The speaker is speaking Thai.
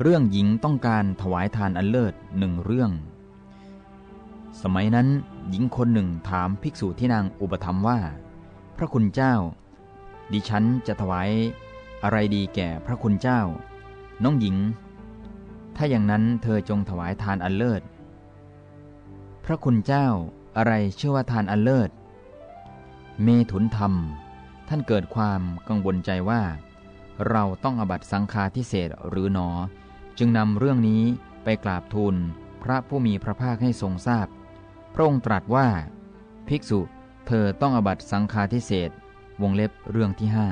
เรื่องหญิงต้องการถวายทานอันเลิศหนึ่งเรื่อง สมัยนั้นหญิงคนหนึ่งถามภิกษุที่นางอุปธรรมว่า พระคุณเจ้า ดิฉันจะถวายอะไรดีแก่พระคุณเจ้า น้องหญิง ถ้าอย่างนั้นเธอจงถวายทานอันเลิศ พระคุณเจ้าอะไรเชื่อว่าทานอันเลิศ เมถุนธรรม ท่านเกิดความกังวลใจว่า เราต้องอบัตสังฆาทิเศษหรือหนอ จึงนำเรื่องนี้ไปกราบทูลพระผู้มีพระภาคให้ทรงทราบพพระองค์ตรัสว่า ภิกษุเธอต้องอบัตสังฆาทิเศษวงเล็บเรื่องที่ห้า